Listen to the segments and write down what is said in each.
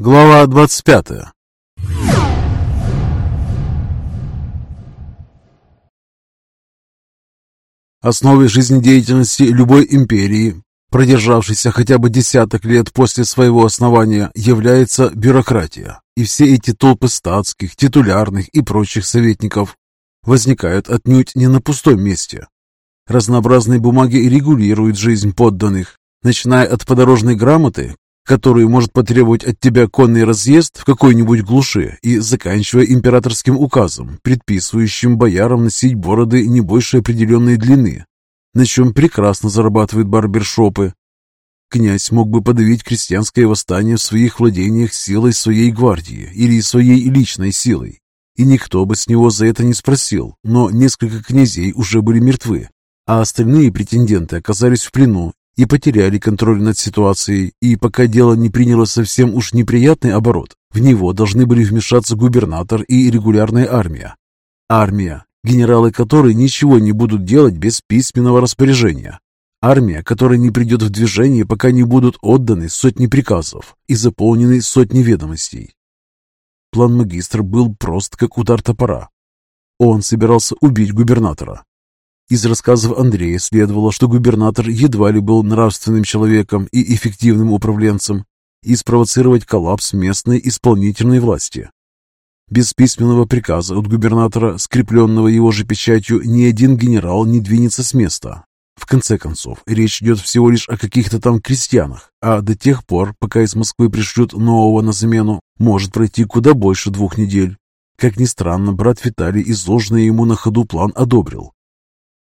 Глава 25 Основой жизнедеятельности любой империи, продержавшейся хотя бы десяток лет после своего основания, является бюрократия. И все эти толпы статских, титулярных и прочих советников возникают отнюдь не на пустом месте. Разнообразные бумаги регулируют жизнь подданных, начиная от подорожной грамоты, которую может потребовать от тебя конный разъезд в какой-нибудь глуши, и заканчивая императорским указом, предписывающим боярам носить бороды не больше определенной длины, на чем прекрасно зарабатывают барбершопы. Князь мог бы подавить крестьянское восстание в своих владениях силой своей гвардии или своей личной силой, и никто бы с него за это не спросил, но несколько князей уже были мертвы, а остальные претенденты оказались в плену и потеряли контроль над ситуацией, и пока дело не приняло совсем уж неприятный оборот, в него должны были вмешаться губернатор и регулярная армия. Армия, генералы которой ничего не будут делать без письменного распоряжения. Армия, которая не придет в движение, пока не будут отданы сотни приказов и заполнены сотни ведомостей. План магистра был прост, как удар топора. Он собирался убить губернатора, из рассказов Андрея следовало, что губернатор едва ли был нравственным человеком и эффективным управленцем, и спровоцировать коллапс местной исполнительной власти. Без письменного приказа от губернатора, скрепленного его же печатью, ни один генерал не двинется с места. В конце концов, речь идет всего лишь о каких-то там крестьянах, а до тех пор, пока из Москвы пришлют нового на замену, может пройти куда больше двух недель. Как ни странно, брат Виталий изложенный ему на ходу план одобрил.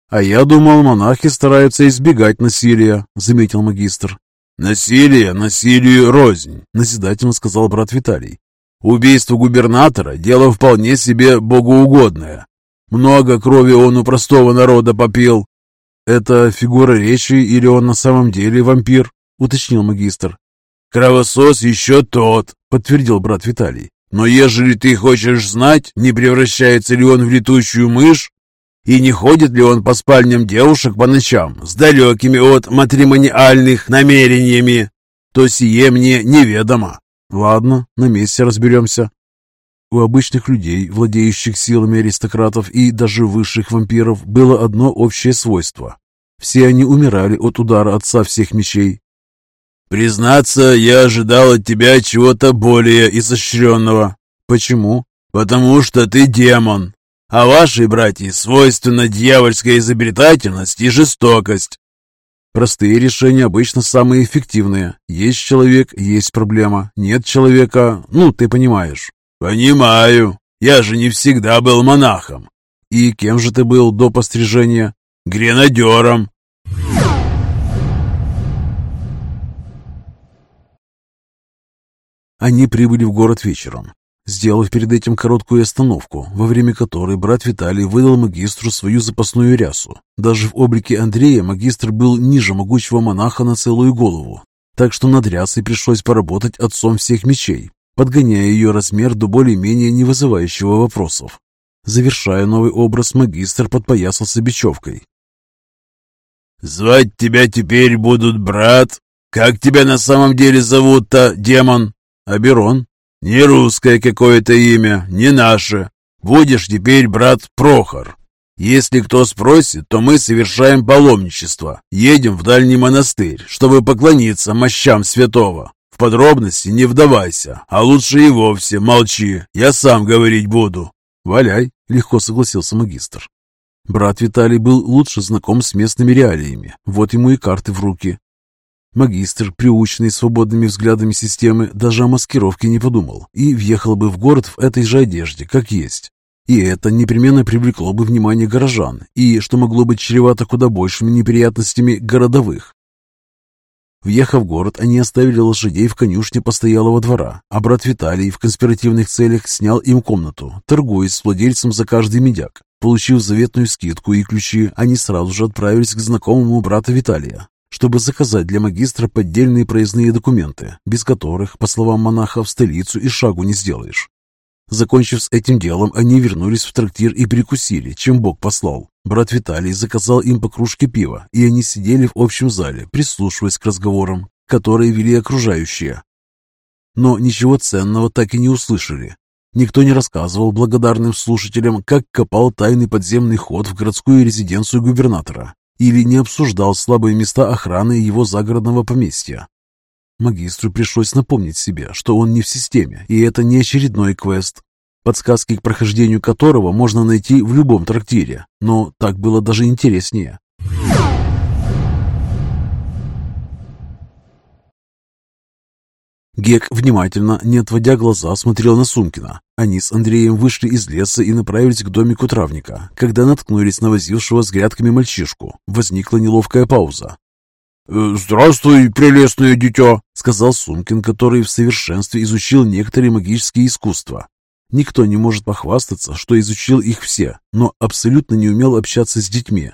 «А я думал, монахи стараются избегать насилия», — заметил магистр. «Насилие, насилию рознь», — назидательно сказал брат Виталий. «Убийство губернатора — дело вполне себе богоугодное. Много крови он у простого народа попил». «Это фигура речи или он на самом деле вампир?» — уточнил магистр. «Кровосос еще тот», — подтвердил брат Виталий. «Но ежели ты хочешь знать, не превращается ли он в летучую мышь, и не ходит ли он по спальням девушек по ночам с далекими от матримониальных намерениями, то сие мне неведомо. Ладно, на месте разберемся. У обычных людей, владеющих силами аристократов и даже высших вампиров, было одно общее свойство. Все они умирали от удара отца всех мечей. «Признаться, я ожидал от тебя чего-то более изощренного». «Почему?» «Потому что ты демон, а вашей, братья, свойственна дьявольская изобретательность и жестокость. Простые решения обычно самые эффективные. Есть человек, есть проблема. Нет человека, ну, ты понимаешь. Понимаю. Я же не всегда был монахом. И кем же ты был до пострижения? Гренадером. Они прибыли в город вечером сделав перед этим короткую остановку, во время которой брат Виталий выдал магистру свою запасную рясу. Даже в облике Андрея магистр был ниже могучего монаха на целую голову, так что над рясой пришлось поработать отцом всех мечей, подгоняя ее размер до более-менее не вызывающего вопросов. Завершая новый образ, магистр подпоясался бечевкой. «Звать тебя теперь будут брат? Как тебя на самом деле зовут-то, демон?» «Аберон», «Не русское какое-то имя, не наше. Будешь теперь брат Прохор. Если кто спросит, то мы совершаем паломничество. Едем в дальний монастырь, чтобы поклониться мощам святого. В подробности не вдавайся, а лучше и вовсе молчи. Я сам говорить буду». «Валяй», — легко согласился магистр. Брат Виталий был лучше знаком с местными реалиями. Вот ему и карты в руки. Магистр, приученный свободными взглядами системы, даже о маскировке не подумал и въехал бы в город в этой же одежде, как есть. И это непременно привлекло бы внимание горожан, и, что могло быть чревато куда большими неприятностями городовых. Въехав в город, они оставили лошадей в конюшне постоялого двора, а брат Виталий в конспиративных целях снял им комнату, торгуясь с владельцем за каждый медяк. Получив заветную скидку и ключи, они сразу же отправились к знакомому брата Виталия, чтобы заказать для магистра поддельные проездные документы, без которых, по словам монаха, в столицу и шагу не сделаешь. Закончив с этим делом, они вернулись в трактир и перекусили, чем Бог послал. Брат Виталий заказал им по кружке пива, и они сидели в общем зале, прислушиваясь к разговорам, которые вели окружающие. но ничего ценного так и не услышали. Никто не рассказывал благодарным слушателям, как копал тайный подземный ход в городскую резиденцию губернатора или не обсуждал слабые места охраны его загородного поместья. Магистру пришлось напомнить себе, что он не в системе, и это не очередной квест, подсказки к прохождению которого можно найти в любом трактире, но так было даже интереснее. Гек внимательно, не отводя глаза, смотрел на Сумкина. Они с Андреем вышли из леса и направились к домику травника. Когда наткнулись на возившего с грядками мальчишку, возникла неловкая пауза. «Э, «Здравствуй, прелестное дитя!» — сказал Сумкин, который в совершенстве изучил некоторые магические искусства. Никто не может похвастаться, что изучил их все, но абсолютно не умел общаться с детьми.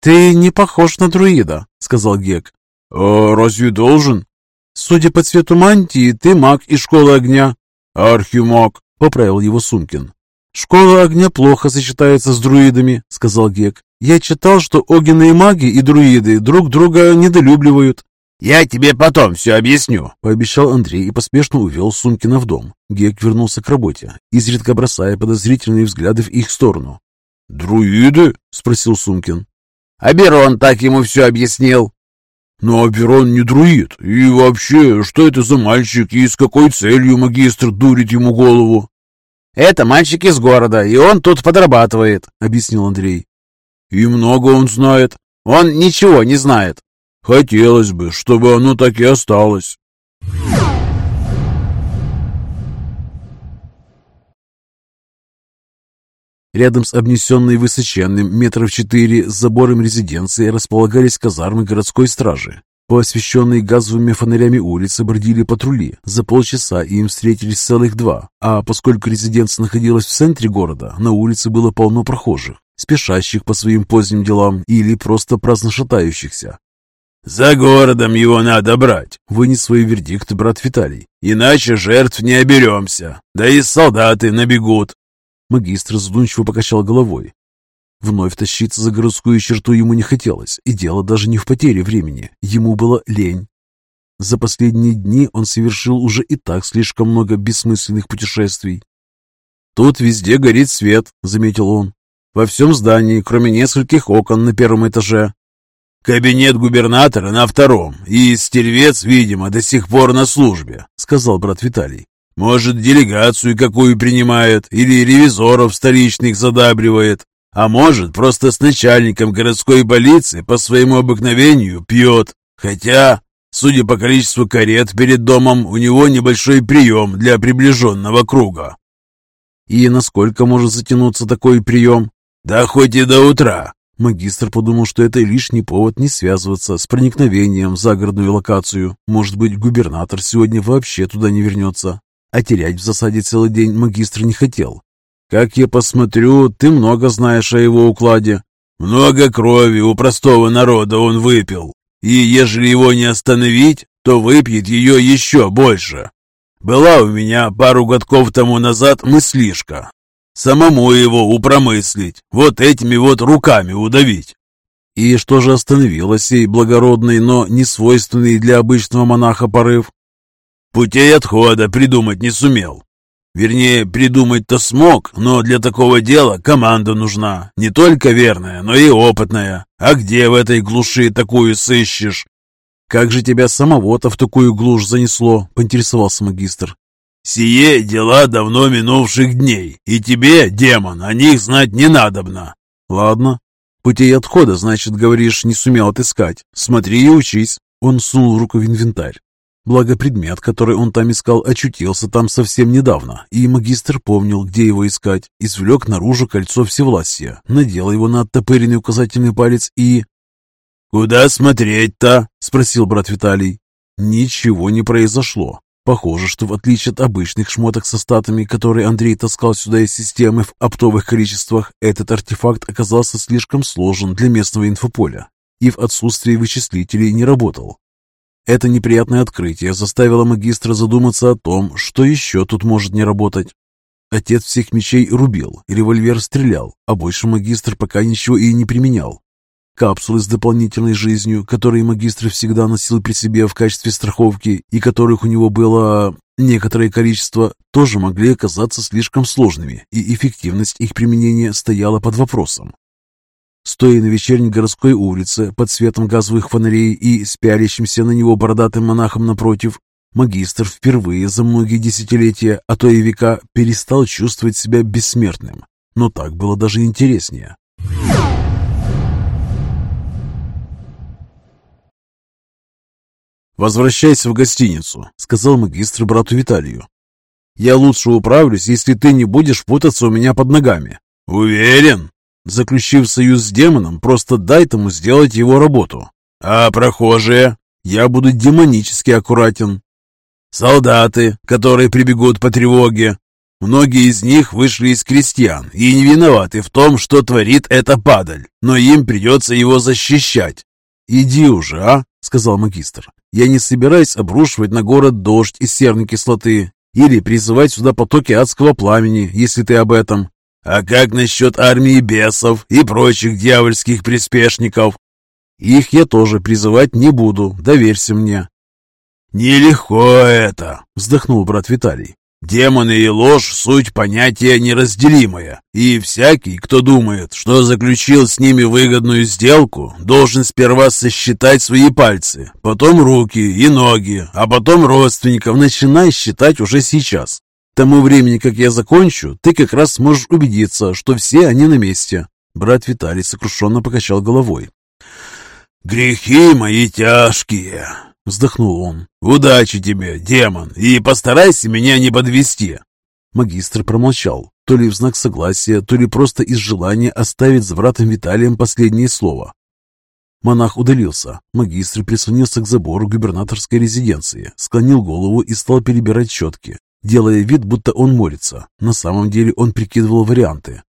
«Ты не похож на друида», — сказал Гек. «А разве должен?» «Судя по цвету мантии, ты маг из школы огня». «Архимаг», — поправил его Сумкин. «Школа огня плохо сочетается с друидами», — сказал Гек. «Я читал, что огненные маги и друиды друг друга недолюбливают». «Я тебе потом все объясню», — пообещал Андрей и поспешно увел Сумкина в дом. Гек вернулся к работе, изредка бросая подозрительные взгляды в их сторону. «Друиды?» — спросил Сумкин. «Аберон так ему все объяснил», но Аперон не друид. И вообще, что это за мальчик и с какой целью магистр дурит ему голову? Это мальчик из города, и он тут подрабатывает, объяснил Андрей. И много он знает? Он ничего не знает. Хотелось бы, чтобы оно так и осталось. Рядом с обнесенной высоченным метров четыре с забором резиденции располагались казармы городской стражи. По освещенной газовыми фонарями улице бродили патрули. За полчаса им встретились целых два, а поскольку резиденция находилась в центре города, на улице было полно прохожих, спешащих по своим поздним делам или просто праздно шатающихся. «За городом его надо брать», — вынес свой вердикт брат Виталий. «Иначе жертв не оберемся, да и солдаты набегут». Магистр задумчиво покачал головой. Вновь тащиться за городскую черту ему не хотелось, и дело даже не в потере времени. Ему было лень. За последние дни он совершил уже и так слишком много бессмысленных путешествий. «Тут везде горит свет», — заметил он. «Во всем здании, кроме нескольких окон на первом этаже». «Кабинет губернатора на втором, и стервец, видимо, до сих пор на службе», — сказал брат Виталий. Может, делегацию какую принимает, или ревизоров столичных задабривает, а может, просто с начальником городской полиции по своему обыкновению пьет. Хотя, судя по количеству карет перед домом, у него небольшой прием для приближенного круга. И насколько может затянуться такой прием? Да хоть и до утра. Магистр подумал, что это лишний повод не связываться с проникновением в загородную локацию. Может быть, губернатор сегодня вообще туда не вернется а терять в засаде целый день магистр не хотел. «Как я посмотрю, ты много знаешь о его укладе». «Много крови у простого народа он выпил, и ежели его не остановить, то выпьет ее еще больше. Была у меня пару годков тому назад мыслишка. Самому его упромыслить, вот этими вот руками удавить». И что же остановило сей благородный, но не свойственный для обычного монаха порыв? Путей отхода придумать не сумел. Вернее, придумать-то смог, но для такого дела команда нужна. Не только верная, но и опытная. А где в этой глуши такую сыщешь? «Как же тебя самого-то в такую глушь занесло?» — поинтересовался магистр. «Сие дела давно минувших дней, и тебе, демон, о них знать не надобно». «Ладно. Путей отхода, значит, говоришь, не сумел отыскать. Смотри и учись». Он сунул руку в инвентарь. Благо предмет, который он там искал, очутился там совсем недавно, и магистр помнил, где его искать, извлек наружу кольцо всевластия, надел его на оттопыренный указательный палец и... «Куда смотреть-то?» — спросил брат Виталий. Ничего не произошло. Похоже, что в отличие от обычных шмоток со статами, которые Андрей таскал сюда из системы в оптовых количествах, этот артефакт оказался слишком сложен для местного инфополя и в отсутствии вычислителей не работал. Это неприятное открытие заставило магистра задуматься о том, что еще тут может не работать. Отец всех мечей рубил, револьвер стрелял, а больше магистр пока ничего и не применял. Капсулы с дополнительной жизнью, которые магистр всегда носил при себе в качестве страховки и которых у него было Некоторое количество тоже могли оказаться слишком сложными, и эффективность их применения стояла под вопросом. Стоя на вечерней городской улице под светом газовых фонарей и с на него бородатым монахом напротив, магистр впервые за многие десятилетия, а то и века, перестал чувствовать себя бессмертным. Но так было даже интереснее. «Возвращайся в гостиницу», — сказал магистр брату Виталию. «Я лучше управлюсь, если ты не будешь путаться у меня под ногами». «Уверен?» Заключив союз с демоном, просто дай тому сделать его работу. А прохожие? Я буду демонически аккуратен. Солдаты, которые прибегут по тревоге. Многие из них вышли из крестьян и не виноваты в том, что творит эта падаль, но им придется его защищать. «Иди уже, а?» — сказал магистр. «Я не собираюсь обрушивать на город дождь из серной кислоты или призывать сюда потоки адского пламени, если ты об этом. А как насчет армии бесов и прочих дьявольских приспешников? Их я тоже призывать не буду, доверься мне. Нелегко это, вздохнул брат Виталий. Демоны и ложь – суть понятия неразделимое, и всякий, кто думает, что заключил с ними выгодную сделку, должен сперва сосчитать свои пальцы, потом руки и ноги, а потом родственников. Начинай считать уже сейчас. Тому времени, как я закончу, ты как раз сможешь убедиться, что все они на месте. Брат Виталий сокрушенно покачал головой. «Грехи мои тяжкие!» Вздохнул он. «Удачи тебе, демон, и постарайся меня не подвести!» Магистр промолчал, то ли в знак согласия, то ли просто из желания оставить за братом Виталием последнее слово. Монах удалился. Магистр прислонился к забору губернаторской резиденции, склонил голову и стал перебирать щетки, делая вид, будто он молится. На самом деле он прикидывал варианты.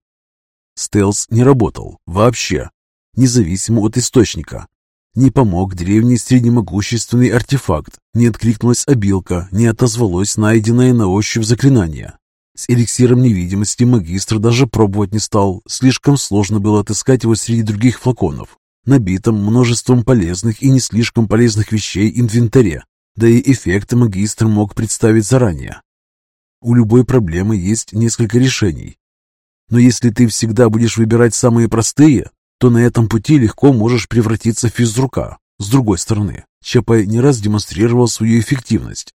Стелс не работал вообще, независимо от источника. Не помог древний среднемогущественный артефакт, не откликнулась обилка, не отозвалось найденное на ощупь заклинание. С эликсиром невидимости магистр даже пробовать не стал, слишком сложно было отыскать его среди других флаконов, набитым множеством полезных и не слишком полезных вещей инвентаре. Да и эффекты магистр мог представить заранее. У любой проблемы есть несколько решений. Но если ты всегда будешь выбирать самые простые, то на этом пути легко можешь превратиться в физрука. С другой стороны, ЧП не раз демонстрировал свою эффективность.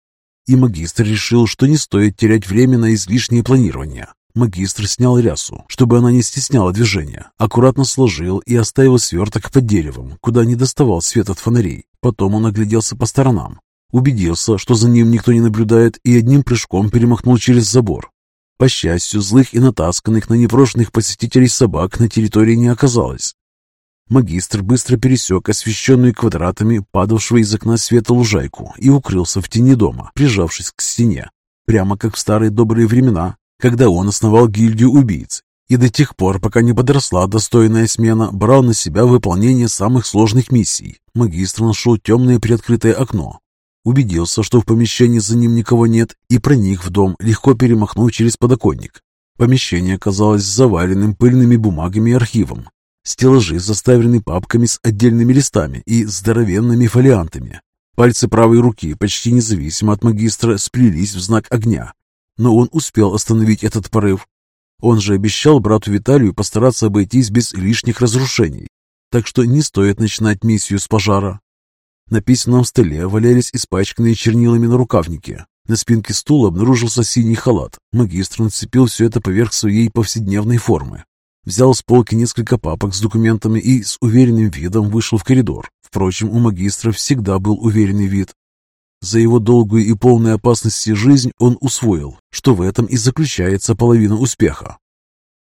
И магистр решил, что не стоит терять время на излишнее планирование. Магистр снял рясу, чтобы она не стесняла движения, аккуратно сложил и оставил сверток под деревом, куда не доставал свет от фонарей. Потом он огляделся по сторонам, убедился, что за ним никто не наблюдает, и одним прыжком перемахнул через забор. По счастью, злых и натасканных на непрошенных посетителей собак на территории не оказалось. Магистр быстро пересек освещенную квадратами падавшего из окна света лужайку и укрылся в тени дома, прижавшись к стене, прямо как в старые добрые времена, когда он основал гильдию убийц и до тех пор, пока не подросла достойная смена, брал на себя выполнение самых сложных миссий. Магистр нашел темное приоткрытое окно, Убедился, что в помещении за ним никого нет, и проник в дом, легко перемахнув через подоконник. Помещение казалось заваленным пыльными бумагами и архивом. Стеллажи заставлены папками с отдельными листами и здоровенными фолиантами. Пальцы правой руки, почти независимо от магистра, сплелись в знак огня. Но он успел остановить этот порыв. Он же обещал брату Виталию постараться обойтись без лишних разрушений. Так что не стоит начинать миссию с пожара. На письменном столе валялись испачканные чернилами на рукавнике. На спинке стула обнаружился синий халат. Магистр нацепил все это поверх своей повседневной формы. Взял с полки несколько папок с документами и с уверенным видом вышел в коридор. Впрочем, у магистра всегда был уверенный вид. За его долгую и полную опасности жизнь он усвоил, что в этом и заключается половина успеха.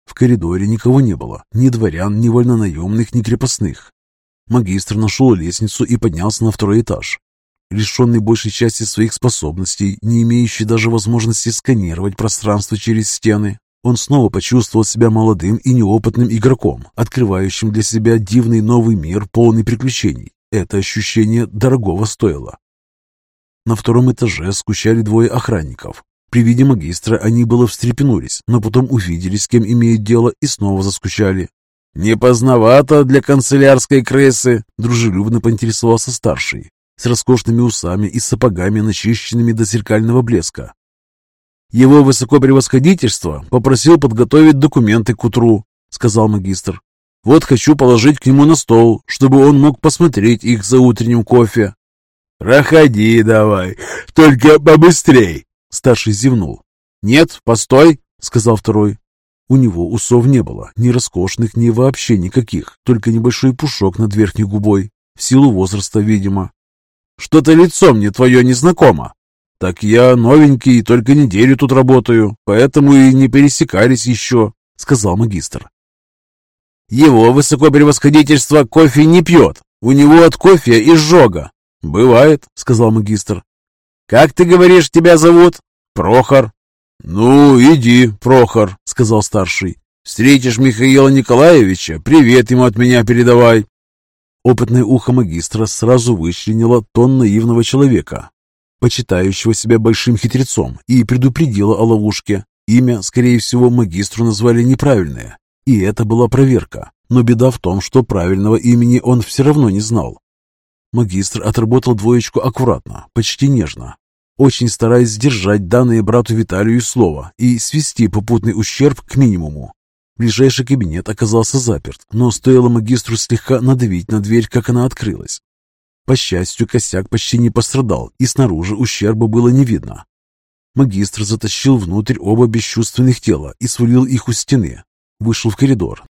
В коридоре никого не было, ни дворян, ни вольнонаемных, ни крепостных. Магистр нашел лестницу и поднялся на второй этаж. Лишенный большей части своих способностей, не имеющий даже возможности сканировать пространство через стены, он снова почувствовал себя молодым и неопытным игроком, открывающим для себя дивный новый мир, полный приключений. Это ощущение дорогого стоило. На втором этаже скучали двое охранников. При виде магистра они было встрепенулись, но потом увидели, с кем имеют дело, и снова заскучали. «Не поздновато для канцелярской крысы», — дружелюбно поинтересовался старший. с роскошными усами и сапогами, начищенными до зеркального блеска. «Его высокопревосходительство попросил подготовить документы к утру», — сказал магистр. «Вот хочу положить к нему на стол, чтобы он мог посмотреть их за утренним кофе». «Проходи давай, только побыстрей!» — старший зевнул. «Нет, постой!» — сказал второй. У него усов не было, ни роскошных, ни вообще никаких, только небольшой пушок над верхней губой, в силу возраста, видимо. «Что-то лицо мне твое незнакомо». «Так я новенький и только неделю тут работаю, поэтому и не пересекались еще», — сказал магистр. «Его высокопревосходительство кофе не пьет. У него от кофе изжога». «Бывает», — сказал магистр. «Как ты говоришь, тебя зовут?» «Прохор». «Ну, иди, Прохор», — сказал старший. «Встретишь Михаила Николаевича, привет ему от меня передавай». Опытное ухо магистра сразу вычленило тон наивного человека, почитающего себя большим хитрецом, и предупредило о ловушке. Имя, скорее всего, магистру назвали неправильное. И это была проверка. Но беда в том, что правильного имени он все равно не знал. Магистр отработал двоечку аккуратно, почти нежно, очень стараясь сдержать данное брату Виталию слово и свести попутный ущерб к минимуму. Ближайший кабинет оказался заперт, но стоило магистру слегка надавить на дверь, как она открылась. По счастью, косяк почти не пострадал, и снаружи ущерба было не видно. Магистр затащил внутрь оба бесчувственных тела и свалил их у стены. Вышел в коридор.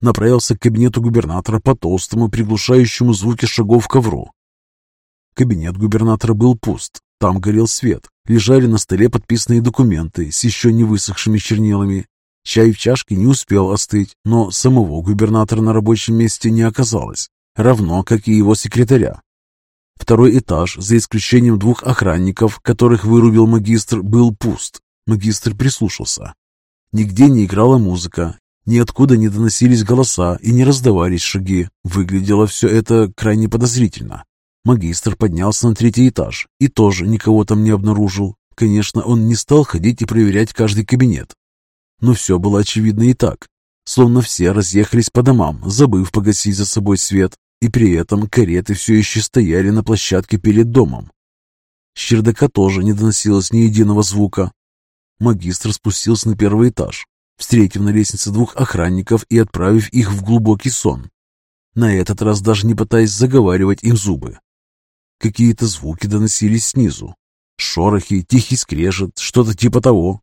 Направился к кабинету губернатора по толстому, приглушающему звуки шагов ковру. Кабинет губернатора был пуст. Там горел свет. Лежали на столе подписанные документы с еще не высохшими чернилами. Чай в чашке не успел остыть, но самого губернатора на рабочем месте не оказалось, равно как и его секретаря. Второй этаж, за исключением двух охранников, которых вырубил магистр, был пуст. Магистр прислушался. Нигде не играла музыка, ниоткуда не доносились голоса и не раздавались шаги. Выглядело все это крайне подозрительно. Магистр поднялся на третий этаж и тоже никого там не обнаружил. Конечно, он не стал ходить и проверять каждый кабинет. Но все было очевидно и так. Словно все разъехались по домам, забыв погасить за собой свет, и при этом кареты все еще стояли на площадке перед домом. С чердака тоже не доносилось ни единого звука. Магистр спустился на первый этаж, встретив на лестнице двух охранников и отправив их в глубокий сон. На этот раз даже не пытаясь заговаривать им зубы. Какие-то звуки доносились снизу. Шорохи, тихий скрежет, что-то типа того.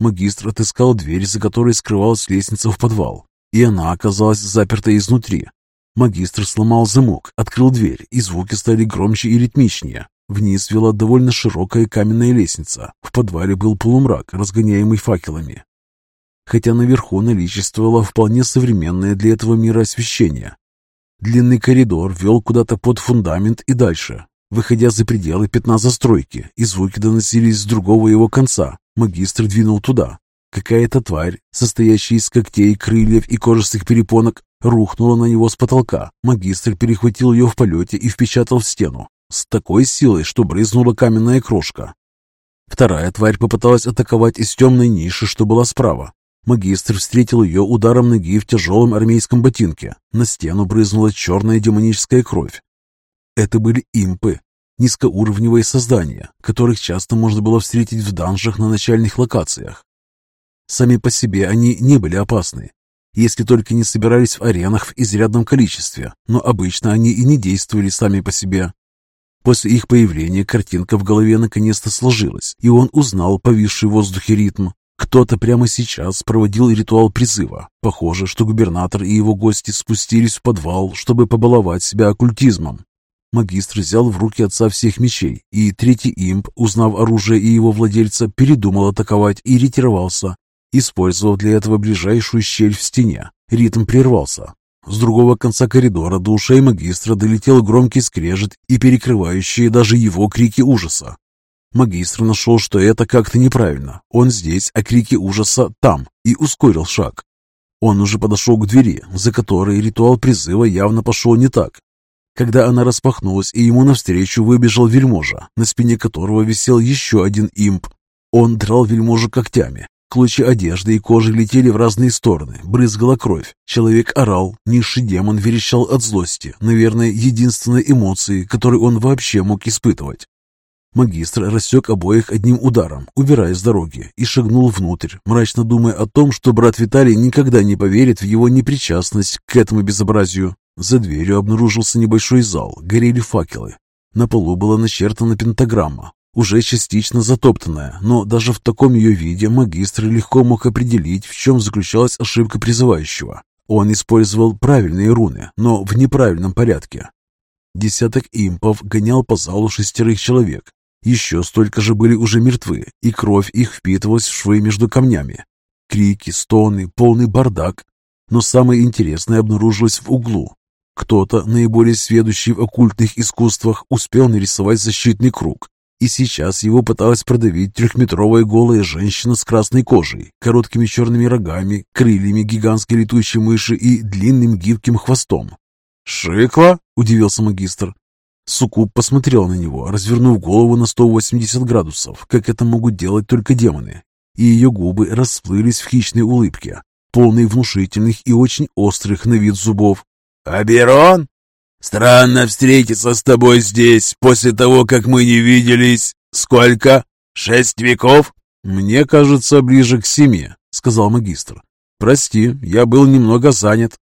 Магистр отыскал дверь, за которой скрывалась лестница в подвал, и она оказалась заперта изнутри. Магистр сломал замок, открыл дверь, и звуки стали громче и ритмичнее. Вниз вела довольно широкая каменная лестница. В подвале был полумрак, разгоняемый факелами. Хотя наверху наличествовало вполне современное для этого мира освещение. Длинный коридор вел куда-то под фундамент и дальше. Выходя за пределы пятна застройки, и звуки доносились с другого его конца, магистр двинул туда. Какая-то тварь, состоящая из когтей, крыльев и кожистых перепонок, рухнула на него с потолка. Магистр перехватил ее в полете и впечатал в стену. С такой силой, что брызнула каменная крошка. Вторая тварь попыталась атаковать из темной ниши, что была справа. Магистр встретил ее ударом ноги в тяжелом армейском ботинке. На стену брызнула черная демоническая кровь. Это были импы, низкоуровневые создания, которых часто можно было встретить в данжах на начальных локациях. Сами по себе они не были опасны, если только не собирались в аренах в изрядном количестве, но обычно они и не действовали сами по себе. После их появления картинка в голове наконец-то сложилась, и он узнал повисший в воздухе ритм, кто-то прямо сейчас проводил ритуал призыва. Похоже, что губернатор и его гости спустились в подвал, чтобы побаловать себя оккультизмом. Магистр взял в руки отца всех мечей, и третий имп, узнав оружие и его владельца, передумал атаковать и ретировался, использовав для этого ближайшую щель в стене. Ритм прервался. С другого конца коридора до ушей магистра долетел громкий скрежет и перекрывающие даже его крики ужаса. Магистр нашел, что это как-то неправильно. Он здесь, а крики ужаса там, и ускорил шаг. Он уже подошел к двери, за которой ритуал призыва явно пошел не так. Когда она распахнулась, и ему навстречу выбежал вельможа, на спине которого висел еще один имп. Он драл вельможу когтями. Клочья одежды и кожи летели в разные стороны, брызгала кровь. Человек орал, низший демон верещал от злости, наверное, единственной эмоции, которую он вообще мог испытывать. Магистр рассек обоих одним ударом, убирая с дороги, и шагнул внутрь, мрачно думая о том, что брат Виталий никогда не поверит в его непричастность к этому безобразию. За дверью обнаружился небольшой зал, горели факелы. На полу была начертана пентаграмма, уже частично затоптанная, но даже в таком ее виде магистр легко мог определить, в чем заключалась ошибка призывающего. Он использовал правильные руны, но в неправильном порядке. Десяток импов гонял по залу шестерых человек. Еще столько же были уже мертвы, и кровь их впитывалась в швы между камнями. Крики, стоны, полный бардак. Но самое интересное обнаружилось в углу. Кто-то, наиболее сведущий в оккультных искусствах, успел нарисовать защитный круг, и сейчас его пыталась продавить трехметровая голая женщина с красной кожей, короткими черными рогами, крыльями гигантской летучей мыши и длинным гибким хвостом. «Шикла?» – удивился магистр. Суккуб посмотрел на него, развернув голову на 180 градусов, как это могут делать только демоны, и ее губы расплылись в хищной улыбке, полной внушительных и очень острых на вид зубов. «Аберон?» Странно встретиться с тобой здесь, после того, как мы не виделись. Сколько? Шесть веков? Мне кажется, ближе к семи, сказал магистр. Прости, я был немного занят.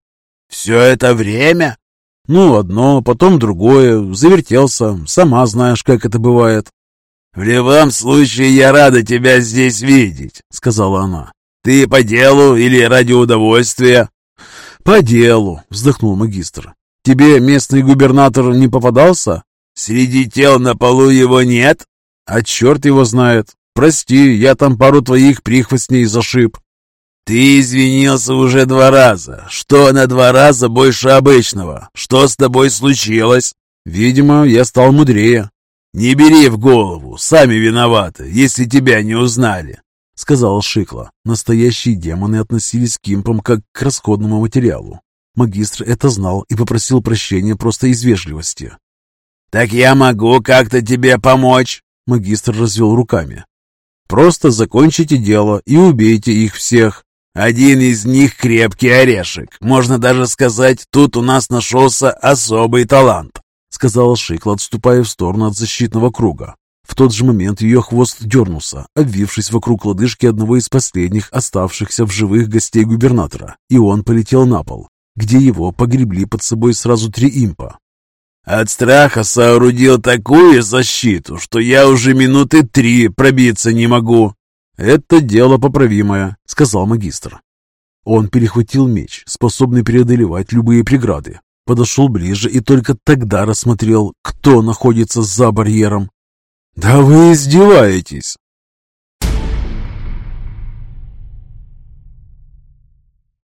Все это время? Ну, одно, потом другое. Завертелся. Сама знаешь, как это бывает. «В любом случае, я рада тебя здесь видеть», — сказала она. «Ты по делу или ради удовольствия?» «По делу», — вздохнул магистр. Тебе местный губернатор не попадался? Среди тел на полу его нет? А черт его знает. Прости, я там пару твоих прихвостней зашиб. Ты извинился уже два раза. Что на два раза больше обычного? Что с тобой случилось? Видимо, я стал мудрее. Не бери в голову, сами виноваты, если тебя не узнали. — сказал Шикла. Настоящие демоны относились к импам как к расходному материалу. Магистр это знал и попросил прощения просто из вежливости. «Так я могу как-то тебе помочь?» Магистр развел руками. «Просто закончите дело и убейте их всех. Один из них крепкий орешек. Можно даже сказать, тут у нас нашелся особый талант», сказала Шикла, отступая в сторону от защитного круга. В тот же момент ее хвост дернулся, обвившись вокруг лодыжки одного из последних оставшихся в живых гостей губернатора, и он полетел на пол где его погребли под собой сразу три импа. От страха соорудил такую защиту, что я уже минуты три пробиться не могу. Это дело поправимое, сказал магистр. Он перехватил меч, способный преодолевать любые преграды, подошел ближе и только тогда рассмотрел, кто находится за барьером. «Да вы издеваетесь!»